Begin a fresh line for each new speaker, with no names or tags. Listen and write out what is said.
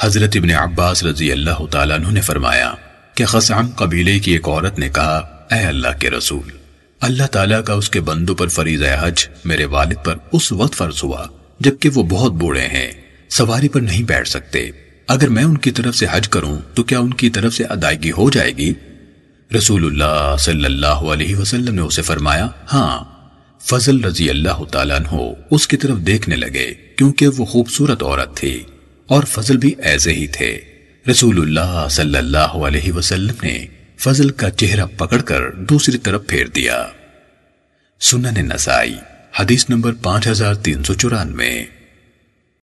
حضرت ابن عباس رضی اللہ تعالیٰ عنہ نے فرمایا کہ خسعم قبیلے کی ایک عورت نے کہا، اے اللہ کے رسول، اللہ تعالیٰ کا اس کے بندوں پر فریض حج میرے والد پر اس وقت فرض ہوا جبکہ وہ بہت بوڑھے ہیں، سواری پر نہیں بیٹھ سکتے۔ اگر میں ان کی طرف سے حج کروں تو کیا ان کی طرف سے ادائیگی ہو جائے گی؟ رسول اللہ صلی اللہ علیہ وسلم نے اسے فرمایا ہاں۔ فضل رضی اللہ تعالیٰ عنہ اس کی طرف دیکھنے لگے کیونکہ وہ خوبصورت عورت تھی۔ اور فضل بھی ایسے ہی تھے۔ رسول اللہ صلی اللہ علیہ وسلم نے فضل کا چہرہ پکڑ کر دوسری طرف پھیر دیا۔ سنن نسائی، حدیث نمبر پانچ ہزار تین سو چورانوے۔